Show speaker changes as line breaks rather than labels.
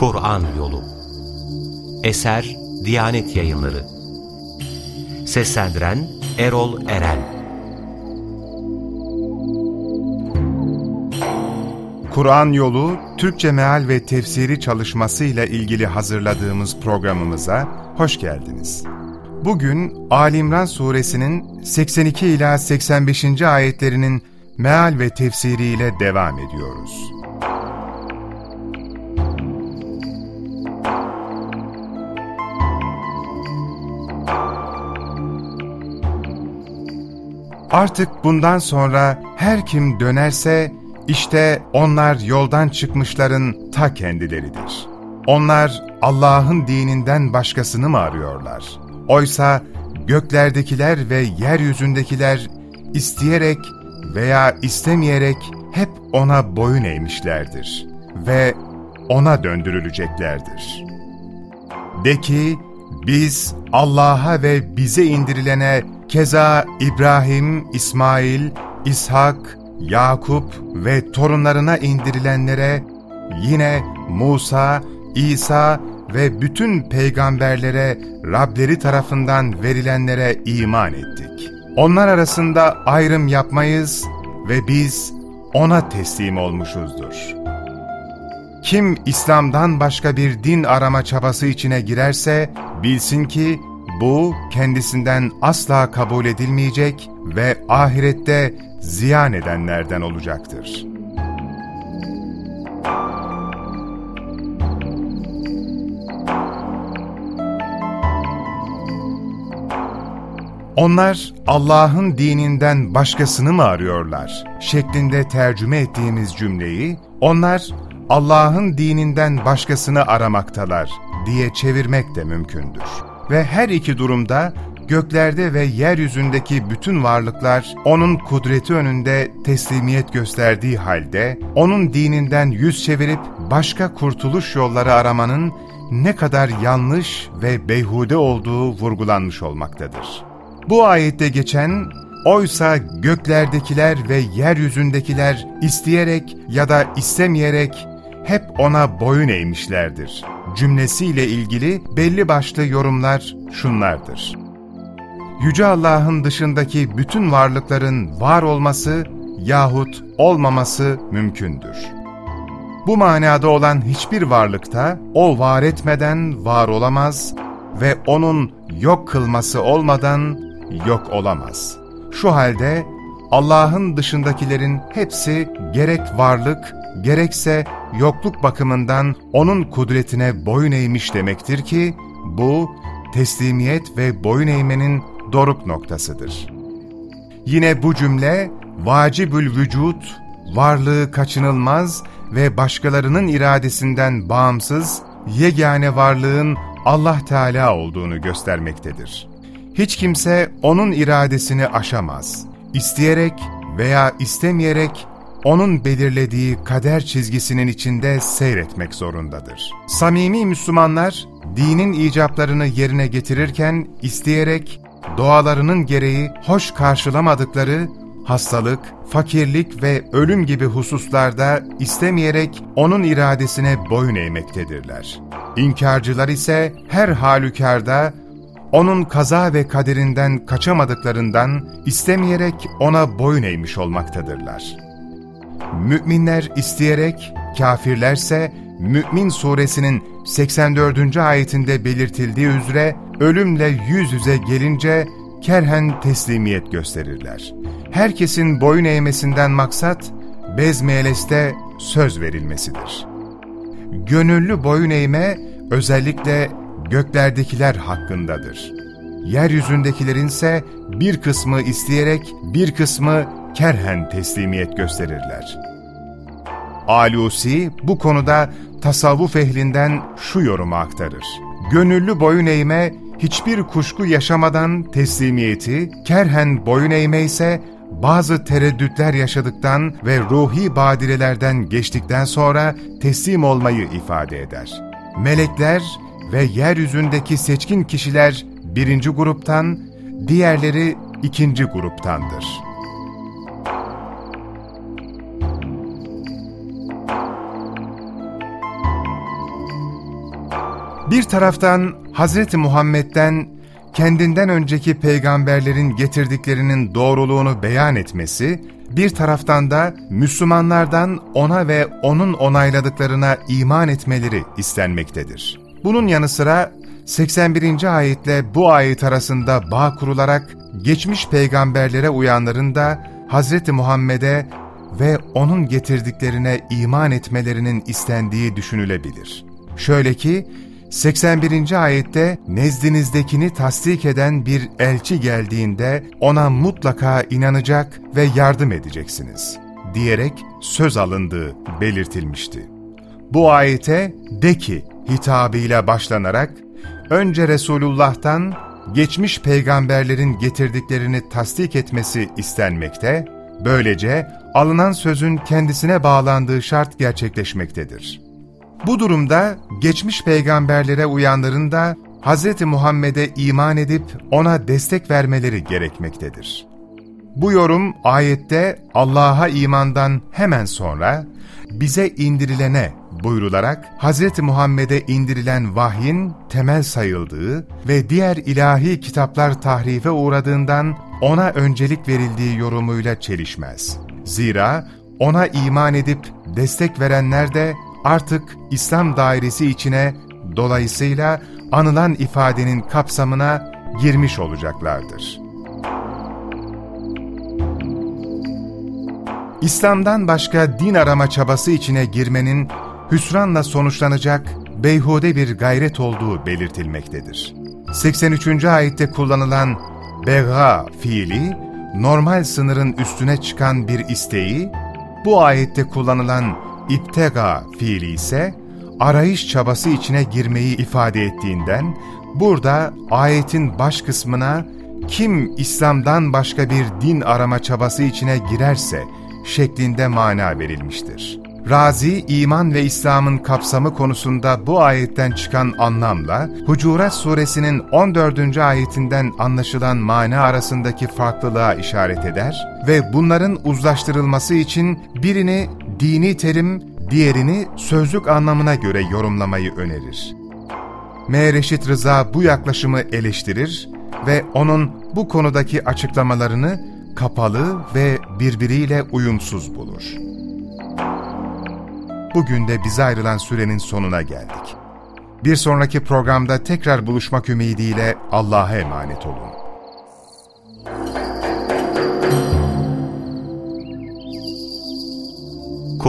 Kur'an Yolu Eser Diyanet Yayınları Seslendiren Erol Eren
Kur'an Yolu Türkçe Meal ve Tefsiri çalışması ile ilgili hazırladığımız programımıza hoş geldiniz. Bugün Ali İmran suresinin 82 ila 85. ayetlerinin meal ve tefsiriyle devam ediyoruz. Artık bundan sonra her kim dönerse işte onlar yoldan çıkmışların ta kendileridir. Onlar Allah'ın dininden başkasını mı arıyorlar? Oysa göklerdekiler ve yeryüzündekiler isteyerek veya istemeyerek hep ona boyun eğmişlerdir ve ona döndürüleceklerdir. De ki, biz Allah'a ve bize indirilene keza İbrahim, İsmail, İshak, Yakup ve torunlarına indirilenlere, yine Musa, İsa ve bütün peygamberlere Rableri tarafından verilenlere iman ettik. Onlar arasında ayrım yapmayız ve biz ona teslim olmuşuzdur. Kim İslam'dan başka bir din arama çabası içine girerse, bilsin ki bu kendisinden asla kabul edilmeyecek ve ahirette ziyan edenlerden olacaktır. Onlar Allah'ın dininden başkasını mı arıyorlar? şeklinde tercüme ettiğimiz cümleyi, onlar Allah'ın dininden başkasını aramaktalar diye çevirmek de mümkündür. Ve her iki durumda göklerde ve yeryüzündeki bütün varlıklar O'nun kudreti önünde teslimiyet gösterdiği halde, O'nun dininden yüz çevirip başka kurtuluş yolları aramanın ne kadar yanlış ve beyhude olduğu vurgulanmış olmaktadır. Bu ayette geçen, oysa göklerdekiler ve yeryüzündekiler isteyerek ya da istemeyerek hep ona boyun eğmişlerdir. Cümlesiyle ilgili belli başlı yorumlar şunlardır. Yüce Allah'ın dışındaki bütün varlıkların var olması yahut olmaması mümkündür. Bu manada olan hiçbir varlıkta o var etmeden var olamaz ve onun yok kılması olmadan yok olamaz. Şu halde Allah'ın dışındakilerin hepsi gerek varlık, gerekse yokluk bakımından O'nun kudretine boyun eğmiş demektir ki, bu teslimiyet ve boyun eğmenin doruk noktasıdır. Yine bu cümle, vacibül vücut, varlığı kaçınılmaz ve başkalarının iradesinden bağımsız, yegane varlığın Allah Teala olduğunu göstermektedir. Hiç kimse onun iradesini aşamaz. İsteyerek veya istemeyerek onun belirlediği kader çizgisinin içinde seyretmek zorundadır. Samimi Müslümanlar, dinin icaplarını yerine getirirken isteyerek, doğalarının gereği hoş karşılamadıkları hastalık, fakirlik ve ölüm gibi hususlarda istemeyerek onun iradesine boyun eğmektedirler. İnkarcılar ise her halükarda onun kaza ve kaderinden kaçamadıklarından istemeyerek ona boyun eğmiş olmaktadırlar. Müminler isteyerek, kafirlerse Mü'min suresinin 84. ayetinde belirtildiği üzere ölümle yüz yüze gelince kerhen teslimiyet gösterirler. Herkesin boyun eğmesinden maksat, bezmeyeleste söz verilmesidir. Gönüllü boyun eğme özellikle göklerdekiler hakkındadır. Yeryüzündekilerin ise bir kısmı isteyerek, bir kısmı kerhen teslimiyet gösterirler. Alusi bu konuda tasavvuf ehlinden şu yorumu aktarır. Gönüllü boyun eğme, hiçbir kuşku yaşamadan teslimiyeti, kerhen boyun eğme ise bazı tereddütler yaşadıktan ve ruhi badirelerden geçtikten sonra teslim olmayı ifade eder. Melekler ve yeryüzündeki seçkin kişiler birinci gruptan, diğerleri ikinci gruptandır. Bir taraftan Hz. Muhammed'den kendinden önceki peygamberlerin getirdiklerinin doğruluğunu beyan etmesi, bir taraftan da Müslümanlardan ona ve onun onayladıklarına iman etmeleri istenmektedir. Bunun yanı sıra 81. ayetle bu ayet arasında bağ kurularak geçmiş peygamberlere uyanların da Hz. Muhammed'e ve onun getirdiklerine iman etmelerinin istendiği düşünülebilir. Şöyle ki, 81. ayette nezdinizdekini tasdik eden bir elçi geldiğinde ona mutlaka inanacak ve yardım edeceksiniz diyerek söz alındığı belirtilmişti. Bu ayete de ki hitabıyla başlanarak önce Resulullah'tan geçmiş peygamberlerin getirdiklerini tasdik etmesi istenmekte, böylece alınan sözün kendisine bağlandığı şart gerçekleşmektedir. Bu durumda geçmiş peygamberlere uyanların da Hz. Muhammed'e iman edip ona destek vermeleri gerekmektedir. Bu yorum ayette Allah'a imandan hemen sonra bize indirilene buyrularak Hz. Muhammed'e indirilen vahyin temel sayıldığı ve diğer ilahi kitaplar tahrife uğradığından ona öncelik verildiği yorumuyla çelişmez. Zira ona iman edip destek verenler de artık İslam dairesi içine dolayısıyla anılan ifadenin kapsamına girmiş olacaklardır. İslam'dan başka din arama çabası içine girmenin hüsranla sonuçlanacak beyhude bir gayret olduğu belirtilmektedir. 83. ayette kullanılan bega fiili, normal sınırın üstüne çıkan bir isteği, bu ayette kullanılan İptega fiili ise arayış çabası içine girmeyi ifade ettiğinden, burada ayetin baş kısmına kim İslam'dan başka bir din arama çabası içine girerse şeklinde mana verilmiştir. Razi, iman ve İslam'ın kapsamı konusunda bu ayetten çıkan anlamla, Hucurat suresinin 14. ayetinden anlaşılan mana arasındaki farklılığa işaret eder ve bunların uzlaştırılması için birini dini terim, diğerini sözlük anlamına göre yorumlamayı önerir. M. Reşit Rıza bu yaklaşımı eleştirir ve onun bu konudaki açıklamalarını kapalı ve birbiriyle uyumsuz bulur. Bugün de bize ayrılan sürenin sonuna geldik. Bir sonraki programda tekrar buluşmak ümidiyle Allah'a emanet olun.